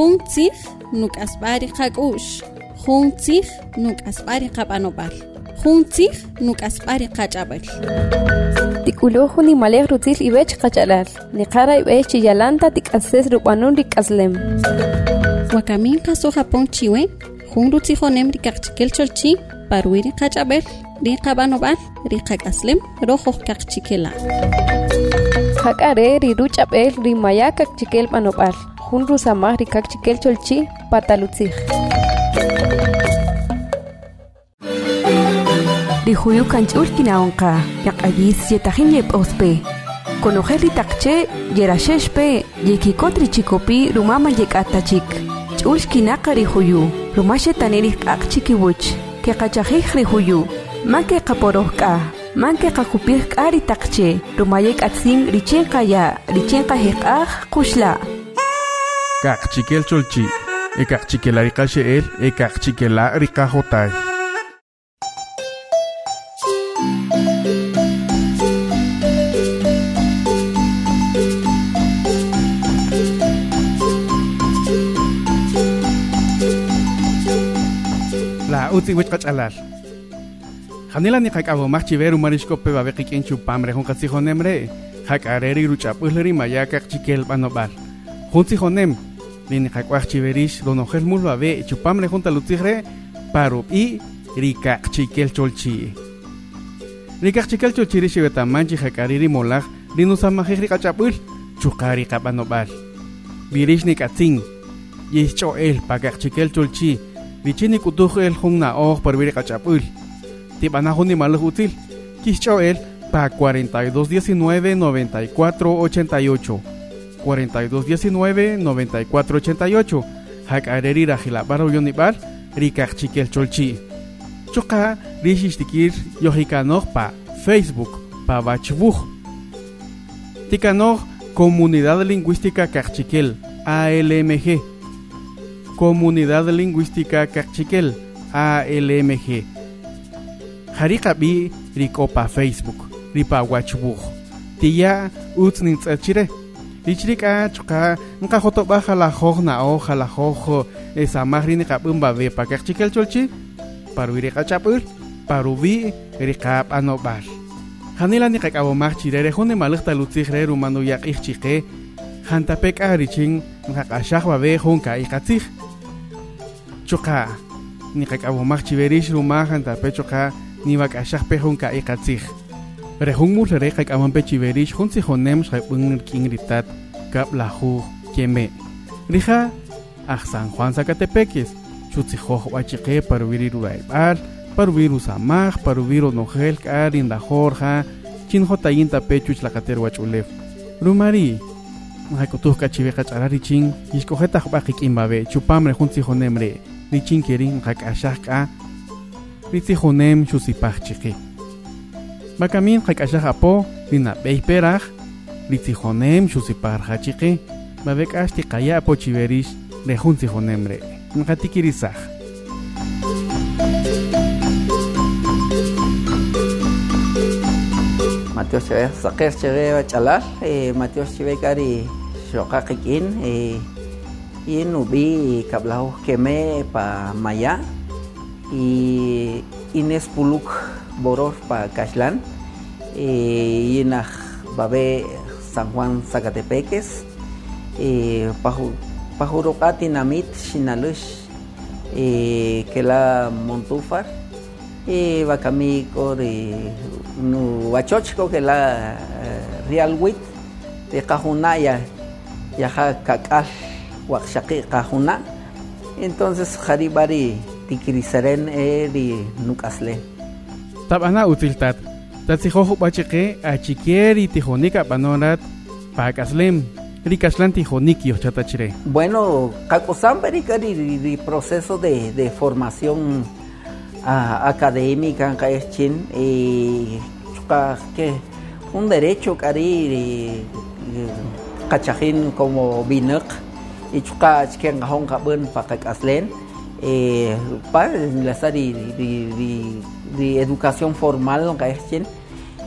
Juntzig nuk asbari qak'ush. Juntzig nuk asbari qapanopal. Juntzig nuk asbari qach'abal. Tikuluhu ni malek rutil ibech qachalal. Ni qara ibech chiyalanta tik'ases rupanun rik'aslem. Wakamin qaso Japón chiwe. Jun rutzijonem rikaqchikel cholchi. Parwiri qach'abel. Ri qapanopal. Ri qak'aslem. Rojo qaqchikela. Hakare riru ch'ab'el rimaya kakchikel panopal. jun rusamaj rikak chikel cholchi patalutzij rijuyu kanch'ul kinawanqa yaq'allis yetajin yep'ospe konojel ritaqche yeraxexpe yekikot richikopi rumaman yek'atachik ch'ul xkinaqa rijuyu rumax xetanerij q'aq chikiwuch keqachajij kaporohka. man kakupih kari man rumayek k'a ritaqche ruma yek'atzin richenqaya richenqajej q'aj kushla. kakchikel cholchi e kakchikel ari kashe el e kakchikel ari kajotay. La uti wich kachalal. Hanila ni kakabo machi veru marishko peba bekikin chupamre hun katsi honemre. Hakareri ruchapuhleri maya kakchikel banobal. Hunzi honemre. Jun tzijonem. Ni qak'waj chiverix ronojel mul babe chupamre jun talutzijre. Parub'i rikaqchikel cholchi. Rikaqchikel cholchi rixibetamanchi jak'ariri molaj. Rinusamajij riqach'ap'ul. Chuqari qab'anob'al. Virix ni k'atzin. Yixch'o'el pakaqchikel cholchi. Vichini kutuj el jun naoj par viri kachapul. Tibana jun ni maluj util. Kichcho el pa 42 19 94 88. 42 19 94 88. Hak areri rajila baro yonibar rikach chikel cholchi. Choka rishishtikir yohikanoj pa Facebook pa bachbuj. Tikanoj Comunidad Lingüística Cachiquel ALMG. Comunidad Lingüística Cachiquel, ALMG. Harikabi Rikopa Facebook, Ripa Wachbuk. Tia Utsnin Tsachire. tichrik achqa nqa jotob'a jalajoj na'oj jalajoj e samaj ri niqab'än badepa kaq chikel cholchi. Parwi riqa chap'äl parubi riqa b'anob'al janila niqak'abomaj chire re jun nimalaj talutzij re rumano yaq'ij chiqe janta'pe k'aj richin nqaq'axaj babe jun ka'ijqatzij choqa niqak'abomaj chiverix rumaj janta'pe choqa niwak'axajpe jun ikatih wak ashak pehon ka ikatzig rehun mul re kakaman pe chiverish hun si honem shakbun king ritat kap lahu keme. Rija ah San Juan Zacatepekis chutsi hoh wachique para viri ruaibar para viru samaj para viru nojel karin la jorja chin jotayin ta pechuch la kater wachulef rumari Mahakutuh kachive kacharari chin, yishkojeta bakik imbabe, chupamre junzi honemre, lichin kerin hak ashaka ritzi honem chusipach chiki bakamin hak ashak apo lina beiperach ritzi honem chusipar hachiki babek ashti kaya apo chiverish de junzi honemre nkatikirisach Matios Cheve, Saker Cheve Chalal, Matios Cheve Kari Shokakikin, y nubi kablau keme pa maya y ines puluk boror pa kashlan y yinaj babe San Juan Zacatepeques y pajurokati namit shinalush y que la montufar y bakami kori nu wachochko que la real wit de kajunaya yaja kakal wakshaki kahuna entonces haribari tikirisaren eri nukasle. Tabana utiltat. Tatsijojo bachique achiquieri tijonica panorat pakaslem rikaslan tijonik yochatachire bueno kakosambari kari ri proceso de, de formación uh, académica kaechin y que un derecho kari kachajin como binak y chuka chiken hong ka bun pakak aslen eh la di di di, di educación formal ka echen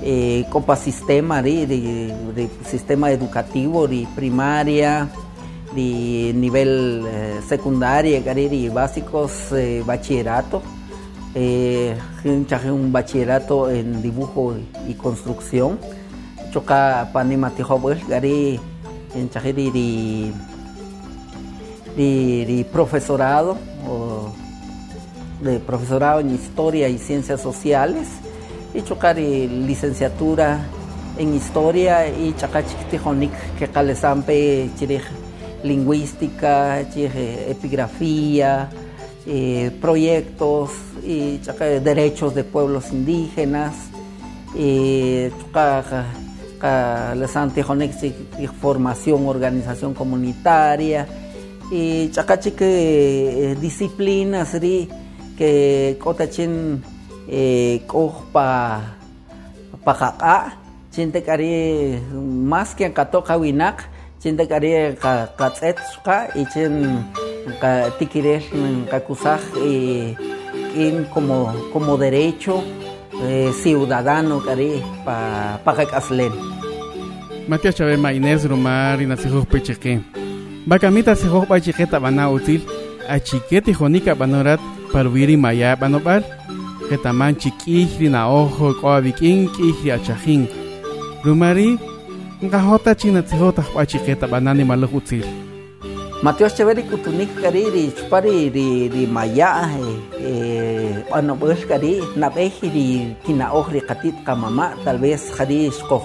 eh copa sistema di, di, di sistema educativo di primaria de nivel eh, secundaria, cariri básicos, eh, bachillerato. Eh, un bachillerato en dibujo y construcción. Choca panimatijobuel, gari en chajiri de, de, profesorado o de profesorado en historia y ciencias sociales y chocar licenciatura en historia y chakachik tijonik que calesampe lingüística, epigrafía, eh, proyectos y derechos de pueblos indígenas tijonik formación organización comunitaria y chakachik eh, disciplinas ri que kotachin eh, pa pa chinte kari más que katoka winak chinte kari katset ka ichen ka tikirel kakusaj in como como derecho eh, ciudadano kari pa pa kaslen Matías Chávez Maynés Romar y Nasijos Pecheque. Bacamita Sijos Pecheque Tabana útil a chiquete jonica banorat para viri maya banopar. Que taman chiquihri na ojo ko abikin kihri achajín. Rumari, ngahota china tihota huachiqueta banani maluhutzil. Mateo Cheveri kutunik kari ri chupari ri ri maya eh ano bus kari na behi ri kina ohri katit kamama tal vez kari skoh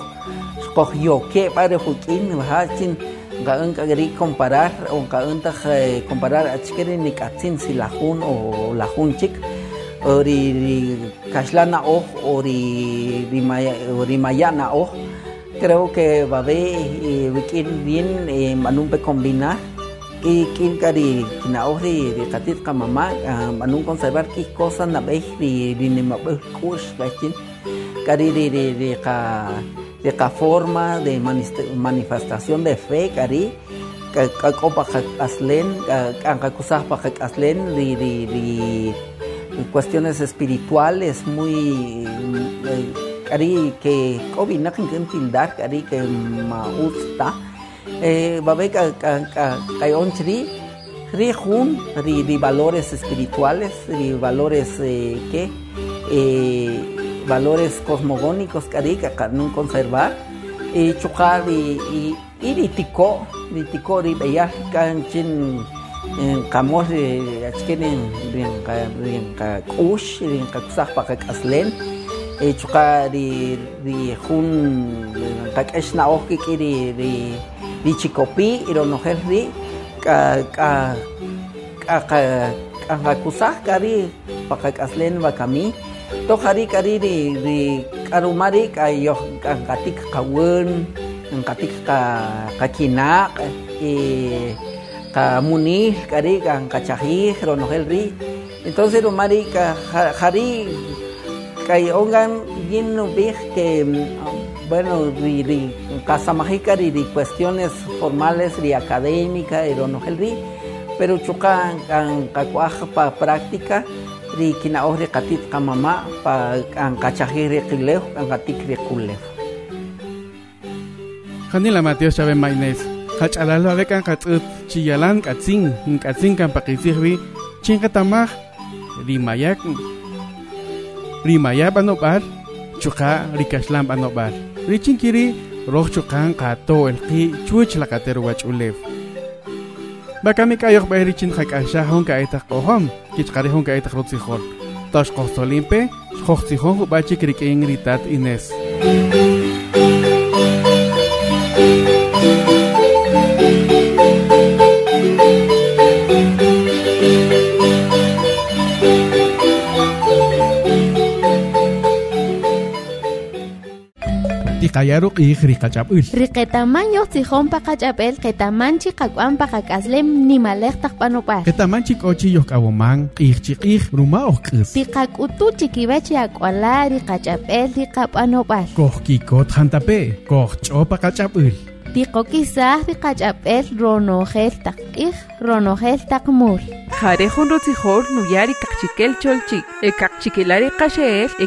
skoh yo ke pare hukin hachin ga un kari comparar o ga un ta comparar achkeri ni katsin si lahun o lahun chik. Ri ri kashlana o ri ri maya o creo que va a haber bien eh, manumpe combinar. Y kin kari kina ohri di katit ka mama manung conservar ki cosa na di di ni mabe kush lakin kari di di ka de ka forma de manifestación de fe kari ka ka kopa ka aslen ka ka kusah pa aslen di di di cuestiones espirituales muy kari ke kobi na kin tildar kari ke mausta eh babe ka ka onchri ri jun ri ri valores espirituales ri valores eh, que eh, valores cosmogónicos kari ka kanun conservar. Y chukar y y ri tiko ri tiko ri beya kan chin kamos ri achkenen rin ka rin ka kush rin ka kusah pa ka aslen e chuka di di jun tak es na oki ki di di di chikopi iro no ri ka ka ka ka ka kusah kari pakak aslen wa kami to hari kari di di karumari ka yo ka katik kawen ang katik ka kakina e ka muni kari ka kachahi no ri. Entonces rumari ka hari kay ongan yin big que bueno ri ri kasamajica ri ri cuestiones formales ri académica ri no ri pero chuka kan kakuaj pa práctica ri kina ori katit kamama pa kan kachajiri kilew kan katik ri kulew Kanila Mateo Chávez Maynés. Hachalalo ave kan katsut chiyalan katzin, katzin kan pakisirvi, chinkatamaj, rimayak, rimaya banobar chuka rikashlan banobar richinkiri roh chukan kato elki chuch la katero wach ulev Bakami kayoq bayrichin hakasha honka aitaq qohom kich qari honka aitaq rutsihor. Tosh qohtolimpe, xohtihon bachi krikengritat Ines. Música Tikayaro qih riqachap'ul. Riqetaman yoq tijón paqachapel qetamanchi qak'uan paqak'aslem nimalej taqpanupar. Ketamanchi k'ochi yoh k'awoman q'ij chi q'ij ruma oj k'is. Tiqak'utu chikibachi ak'uala riqachapel riqap'anupar. Koj kikot jantape, koj ch'o paqachap'ul. Tiqokisaj riqachapel ronojel taq'ij ronojel taqmul. Jarejun rotzijol nuyari kakchikel cholchik, e kakchikilari qasheel, e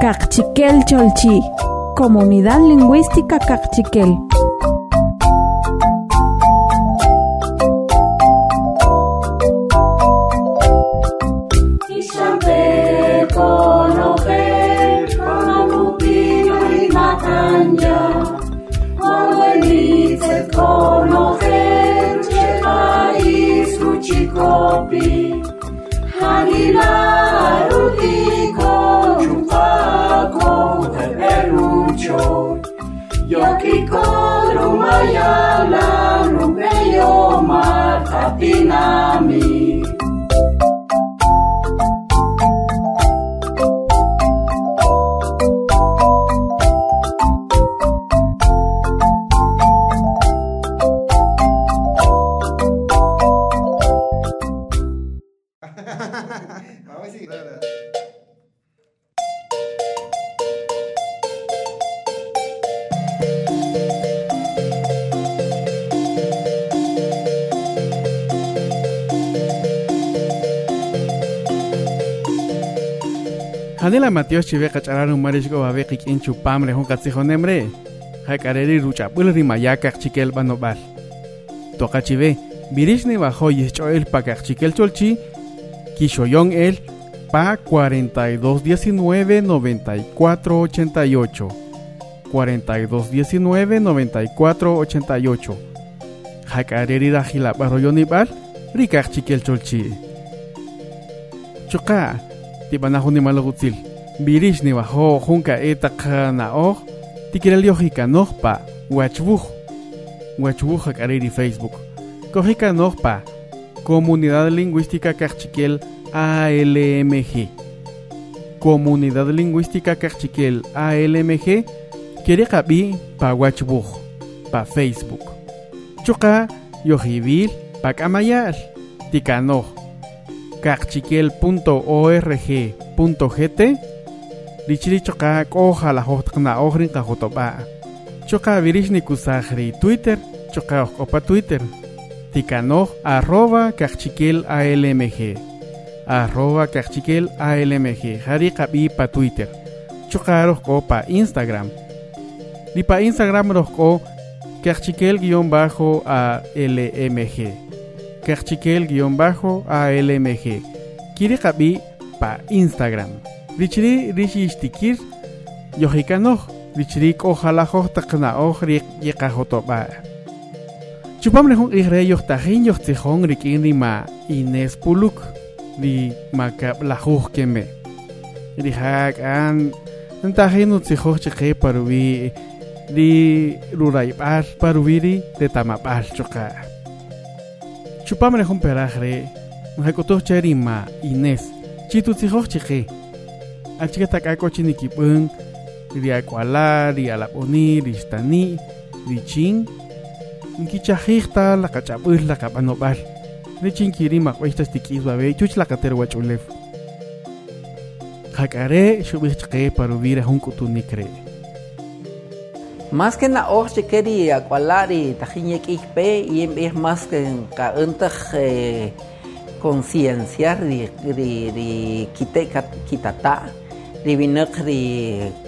Cachiquel Cholchi, Comunidad Lingüística Cachiquel. Jokiko lumaya lang rumeyo matatinami. Hanela Matios chive kachararu marishko babe kikin chupam rehon katsijo nemre. Hakareri rucha pulri mayaka chikel banobal. Toka chive birishni bajo yeschoel pakak chikel cholchi kishoyon el pa 4219 94 88 4219 94 88 Hakareri rajila barroyonibal rikak chikel cholchi. Ni malagutzil. Birish ni bajo junka etaka na. Tikirel yohika nohpa. Wachbuj. Wachbuj hakariri Facebook. Kohika nohpa. Comunidad Lingüística Cachiquel ALMG. Comunidad Lingüística Cachiquel ALMG. Quiere kabi pa Wachbuj. Pa Facebook. Choka yohibil pa kamayal. Tikanoh kaqchikel.org.gt Lichiri choka koja la hotqna ohrin qajotoba. Choka virishni kusajri Twitter, choka opa Twitter. Tikano arroba kaqchikel ALMG. Arroba kaqchikel ALMG. Jari qabi pa Twitter. Rojko pa Instagram. Li pa Instagram rojko kaqchikel-ALMG. Kerchikel-ALMG. Kiri kabi pa Instagram. Richiri rishi istikir. Yohikano. Richiri ojalá takna ohri yekajotoba. Chupam lehon igre yohtajin yohtijón rikin Puluk. Di makab lajuj keme. Rihak an. Ntajin utzijoj. Di ruraibal paruviri de tamabal choka. chupamre hon perajre mahakoto cherima Inés chitu tsijo chike achika takako chinikipun ri akwala ri alaponi ri stani ri chin nkichajikta la kachapul la kapanobal ri chin kiri makwesta stikis babe chuch la kater wachulef hakare shubih chike paruvira hon kutunikre Más que na oche keri akwalari tajiñe kikpe y es más que ka untaj concienciar ri ri ri ri binak ri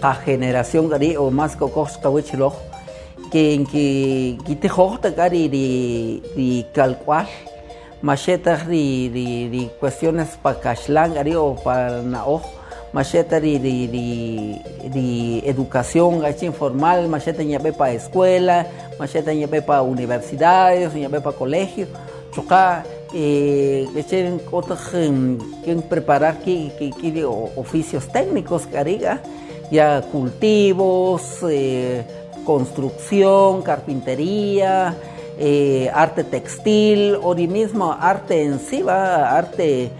ka generación gari o más ko kos ka wichlo que en que kite hojta gari ri ri calcual macheta ri ri ri cuestiones pa kashlan gari o pa na ojo machete de, de, de, de educación hecha informal, machete ñape para escuela, machete ñape para universidades, ñape para colegios, choca eh, echen otros que preparar que, que, que oficios técnicos cariga, ya cultivos, eh, construcción, carpintería, eh, arte textil, o mismo arte en sí, va, arte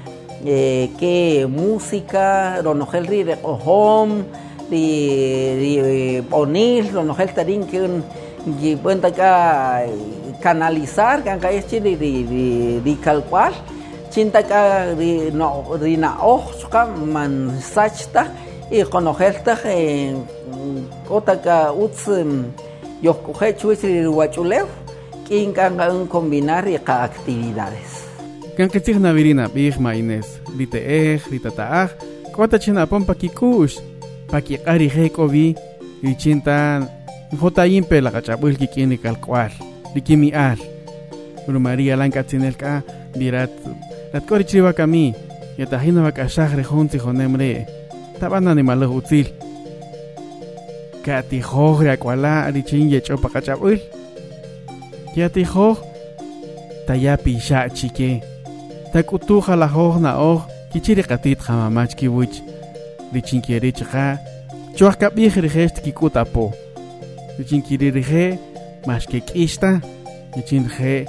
eh, que música, ronogel ri de home, de ponil, ronogel tarin que un y cuenta acá canalizar, que acá es chile de de de calcual, chintaka ri no ri na chqa man sachta y utz yo coge chuis ri un combinar ka actividades. Kan tigna virina china qari hekovi y kalkwal likimi al María lanka tsinelka virat lat kori chiva kami yatahina bak ashagre junti jonemre tabana ni malo util kati jogre akwala arichin yecho pakachabul yati jog tayapi sha chike. Takutu jala jog na og kichiri qatit jamamach kiwich richin kieri chqa chuak kabih maxkik'ixtaj ichin re'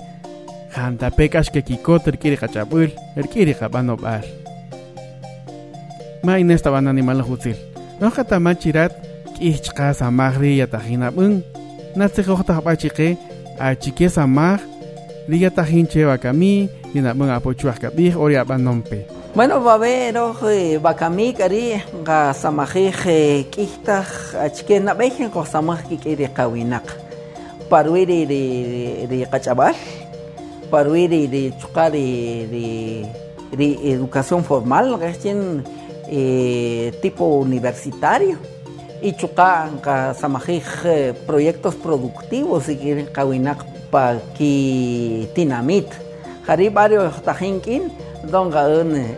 jantapek axkakikot rk'iri qach'ab'ül rk'iri qab'anob'al ma inestaban animal ajutzil nohqa tamal chirat k'ij chqa samaj ri yatajin ab'än natzij ojtaj b'achiqe achique samaj ri yatajin che wakami ninab'än apochuaj kab'ij ori ab'anonpe Bueno, va a ver, oje, bakami, cari, ga samajij, quihtaj, achque, nabej, en cosamaj, kikiri, kawinak. Parwiri ri ri kachabal, parwiri ri chukari ri ri educación formal, recién eh, tipo universitario. Y ka samajij proyectos productivos y quieren kawinak pa ki tinamit. Jari varios tajinkin, don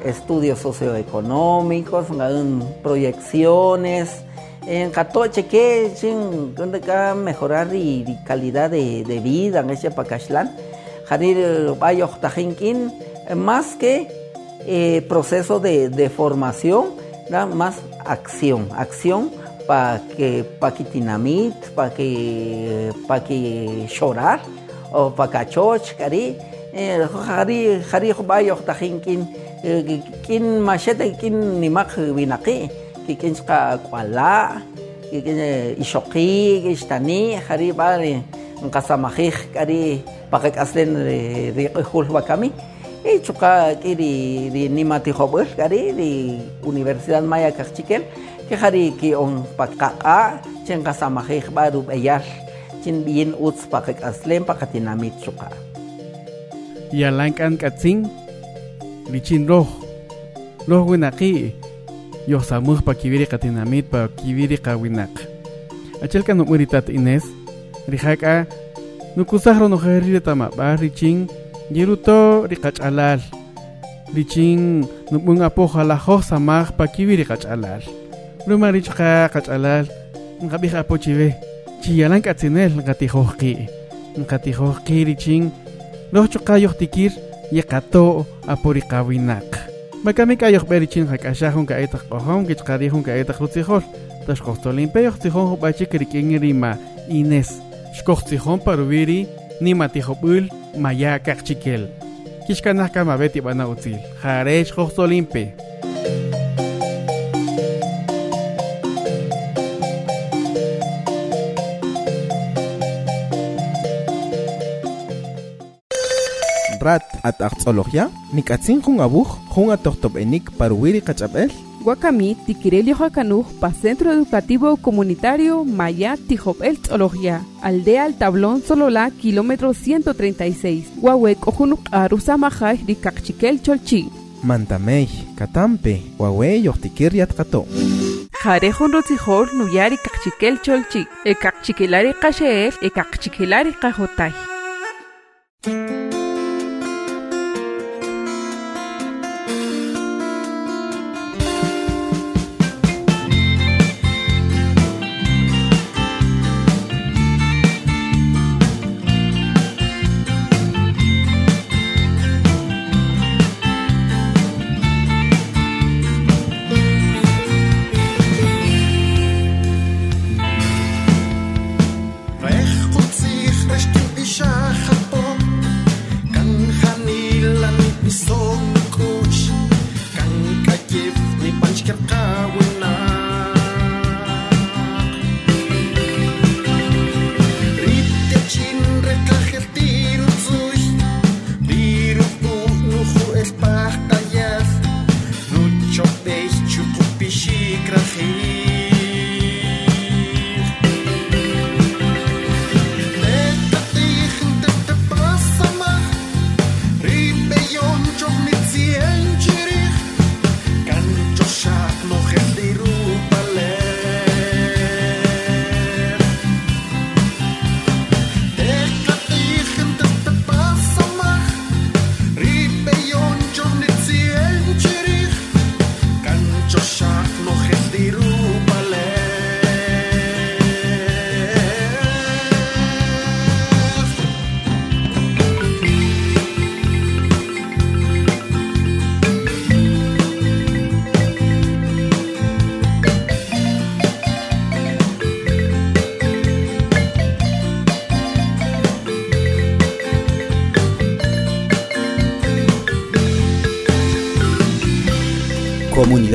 estudios socioeconómicos, un proyecciones, en Catoche que chin donde mejorar y, calidad de, de vida en ese Pacachlan. Jarir Bayo Tajinkin, más que eh, proceso de, de formación, ¿no? más acción, acción para que pa que tinamit, para que pa que llorar o para cachoch, cari, jari jari Bayo Tajinkin, kin machete kin nimak binaki, kin ska kwala, kin ishoki, istani, jari bari, nkasamajij, cari, para que hacen riqihul bakami. Y chuka kiri di nimati hobel kari di Universidad Maya Kachikel que hari ki on pakaka chen kasamajij baru beyar chin bien uts pakak aslem pakatinamit chuka. Yalankan katzin, lichin roh, roh winaki, yoxsamujpa Ines, rihak a, nukusahro achalka nu'uritata tama ba, riching, giruto rikach alal. Riching, nukmung apo nuk'un apoq pa kiviri kach alal. Luma rich kach alal, nqab'ij apo chive, chiyalan k'atzinel nqatijoj ngati hoki, qi' hoki ricing, chu qa tikir, yeqatoo' apo rikawinak. Makami kayoh berichin hakashahun ka etak kohon kichkarihun ka etak rutzihol. Tas kostolin peyoh tihon hubachik rikin rima Ines. Shkochtihon parubiri nima tihobul maya kakchikel. Kishkanah kama beti bana utzil. Jaresh joxolimpe. At aqtzolojya nikatzin jun abuj jun atohtob enik parwiri kachabel Guacamí, Tiquirelio Jacanuj, pa Centro Educativo Comunitario Maya Tijopel Tzolojia, Aldea El Tablón Solola, kilómetro 136, Huahuec Ojunuk Arusa Majay, Ricacchiquel Cholchi. mantamej katampe wawe yohtikir yatkato Jarejon Rotzijor, Nuyari Cachiquel Cholchi, E Cachiquelari Cacheel, E Cachiquelari Cajotay.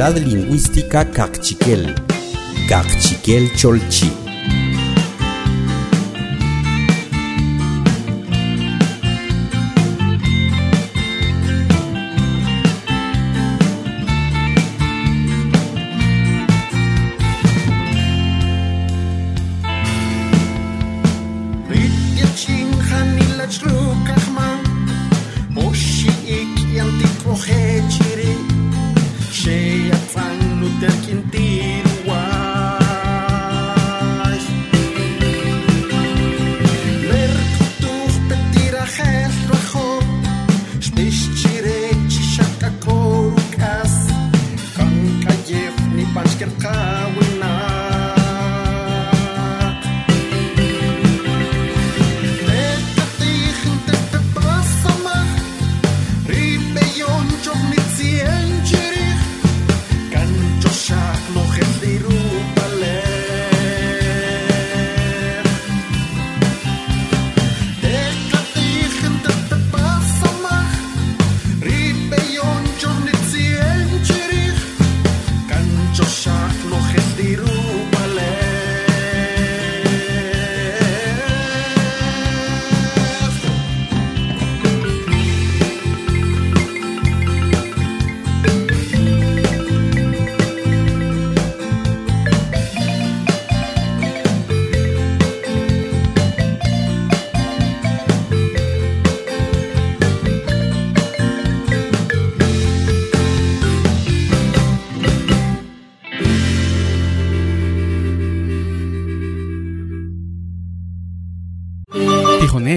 Lingüística Cachiquel. Cachiquel Cholchi.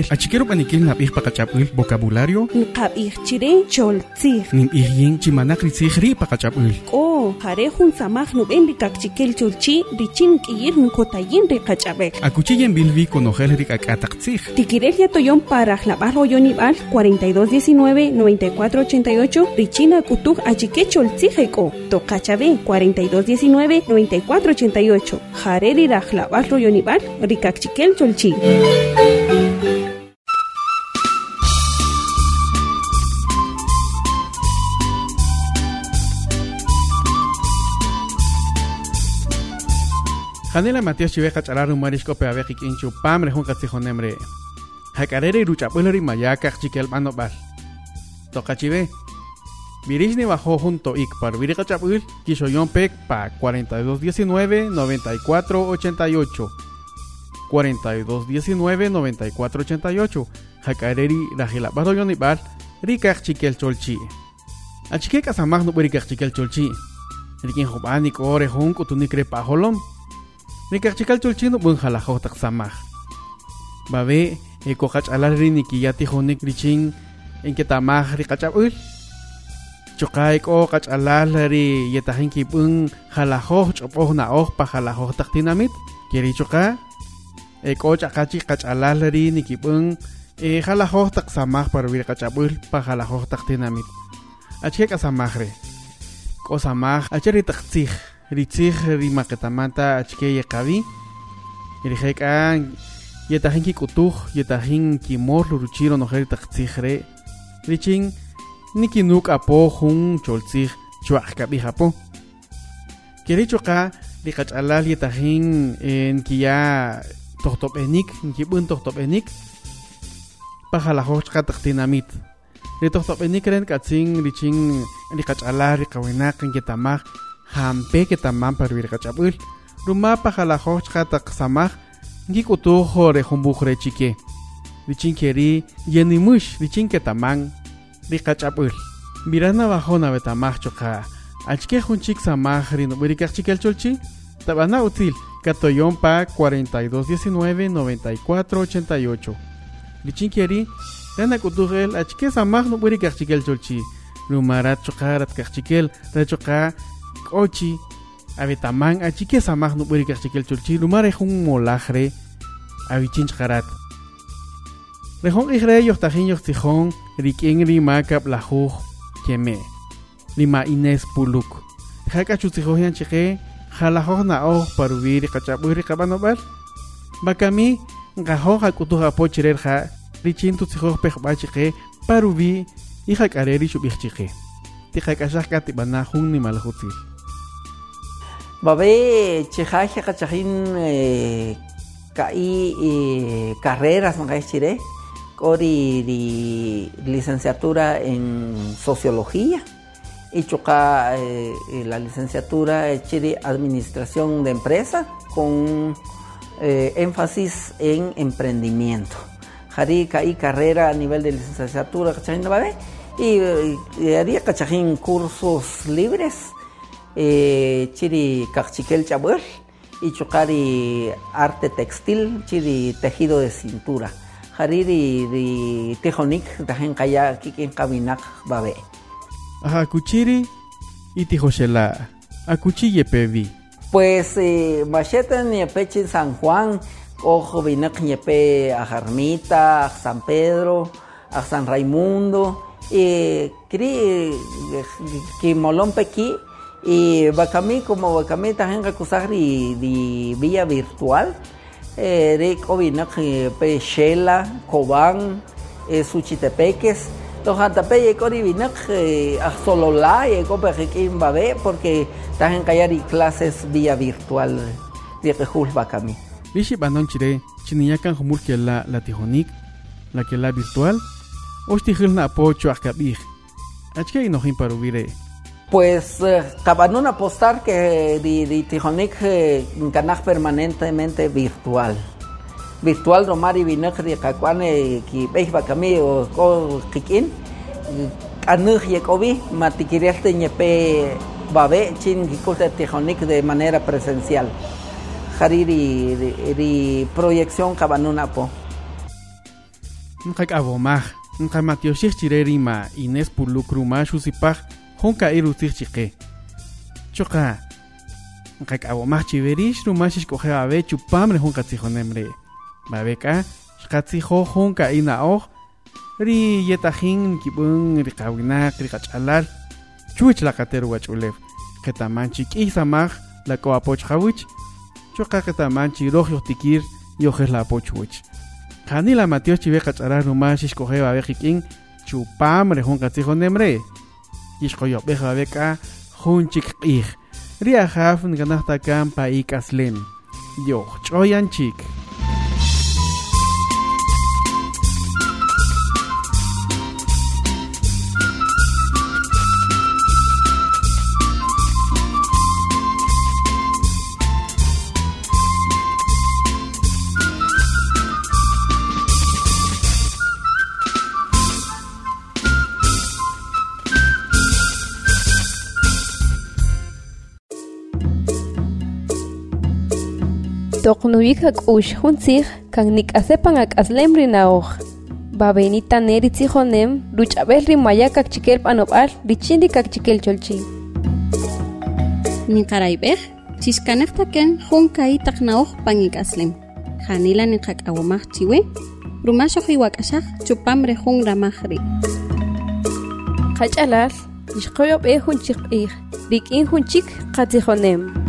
Tijonel achiquero paniquil napij pakachapul vocabulario. Nqab'ij chire choltzij. Nim'ij yin chimanak ritzij ri pakachapul k'o jare jun samaj nub'en rikakchikel cholchi richin k'iyir nkotayin riqach'ab'ej akuchi yen bilvi conojel rik ak'ataqtzij tikirel yatoyon para jlab'aj royonib'al 4219 9488 richin akutuj achike choltzij ek'o. Toqachabe 4219 9488 jare riraj jlab'aj royonib'al rikakchikel cholchi Janela Matías Chiveja chararu marisco pe abeji kinchu pamre jun katzijonemre. Hakarere ruchapulari mayaka chikel mano bal. Toca chive. Virishni bajó junto ik par virika chapul kishoyon pek pa 4219 9488. 4219 9488. Hakareri rajila baro yonibal rikak chikel cholchi. Achike kasamag no rikak chikel cholchi. Rikin hobani kore jun kutunikre pajolom. Nikachikal chulchino bun jalajo taksamaj. Babe, eko kach'alar ri nikiyati jonik richin en que tamaj ri kach'ab'ul. Chokay ko kach'alal ri yetajin kibun jalajo ch'opoj naoj pa jalajo taktinamit. Kiri choka. Eko chakachi kach'alal ri nikibun e jalajo taksamaj para vir kach'ab'ul pa jalajo taktinamit. Achke kasamaj re. Ko samaj acheri taktzij. ritzij rimaketamanta achke yekabi rijeka yetajin kikutuj yetajin kimor luruchiro nojer taktzij re. Richin nikinuk apo jun choltzij chuaj kabi japo. Kerichoka rikach'alal yetajin en kiya tohtobenik kibun tohtobenik pajalajoj chqa taktinamit ritohtobenik ren katzin richin rikach'alal rikawinak yetamaj hampe que tamam para vir kachapul ruma pa jalajo chata samaj ngikutu jore jumbujre chique richin keri yenimush richin que taman ri kachapul mirana bajo na betamaj choka. Achke junchik samaj ri no buri kachikel cholchi. Tabana util katoyon pa 4219 9488 richin keri Rana kutugel achke samaj no buri kachikel cholchi. Rumarat chokarat kachikel ra choka ochi abetamang achike samaj no buri kachikel chulchi lumare jun molajre abichin charat Rejón igre yo tajin yo tijón rikin ri makap la juj keme lima Inés puluk. Jaka chutijohian chike jalajoj na oh parubiri kachaburi kabanobal bakami ngajo hakutu hapo chirer ja richin tu tijoj pejba chike parubi y jakareri shubich chike tiqaqaxaj tib'ana jun nimaljutzil babe chijaje qachajin eh, kai eh, carreras no chire kori di licenciatura en sociología. Y choca eh, la licenciatura chiri administración de empresa con eh, énfasis en emprendimiento. Jari kai carrera a nivel de licenciatura qachajin babe y, haría qachajin cursos libres. eh, chiri cachiquel chabur y chocari arte textil chiri tejido de cintura hariri di tijonik tajen kaya kikin kabinak babe Ajá, kuchiri y tijoshela. Akuchi pevi. pues eh, machete ni peche San Juan ojo binak ñepe a Jarmita, a San Pedro, a San Raimundo, y kiri que molón pequi y Bacamí, como Bacamí también recusar di, di vía virtual, eh, de Covinak, pe Shela, Cobán, eh, Suchitepeques, los Antapeye Coribinak, a Solola, y Copejequín Babé, porque también callar y clases vía virtual de Rejul Bacamí. Lishi banon chire, chiniyakan humul que la, la tijonik, la que la virtual, ostijil na pocho akabij. Achke inojin parubire. Pues acaban eh, apostar que di, di Tijonik eh, permanentemente virtual. Virtual romari binak di kakwane ki beih bakami o ko kikin. Anuh yekobi matikiriaste ñepe babe chin kikulte Tijonik de manera presencial. Hariri di proyección kabanuna po. Nkak abomaj, nkak matioshich chirerima Inés Pulukruma shusipaj honka iru chique. Choka. Nkak abo mach chiverish ru machish koje abe chupamre honka tijonemre. Babeka, shkatzijo honka ina oj. Ri yetajin kibun ri kawinak ri kachalal. Chuich la kateru wachulev. Ketamanchi kisamaj la koapoch hawich. Choka ketamanchi rojyo tikir yojes la pochwich. Kani la matios chive kacharar ru machish koje abe jikin chupamre honka tijonemre. yishqoyoqb'ej babeka jun chik q'ij riajaf nganajtakan pa ik'aslem yoq ch'oyan toqnuik hak'ux juntzij kan nik'asepan ak'aslem rina'oj babenita neri tzijonem ruch'ab'ej rimaya kakchikel p'anob'al richin ri kakchikel cholchi Niqarayb'ej chixkanejtaken jun kayi taq na'oj pan ik'aslem janila niqak'awamaj chiwe rumaxoj iwak'axaj chupam re jun ramaj ri. Qach'alal ixqoyob'ej jun chik q'iij rik'in jun chik qatzijonem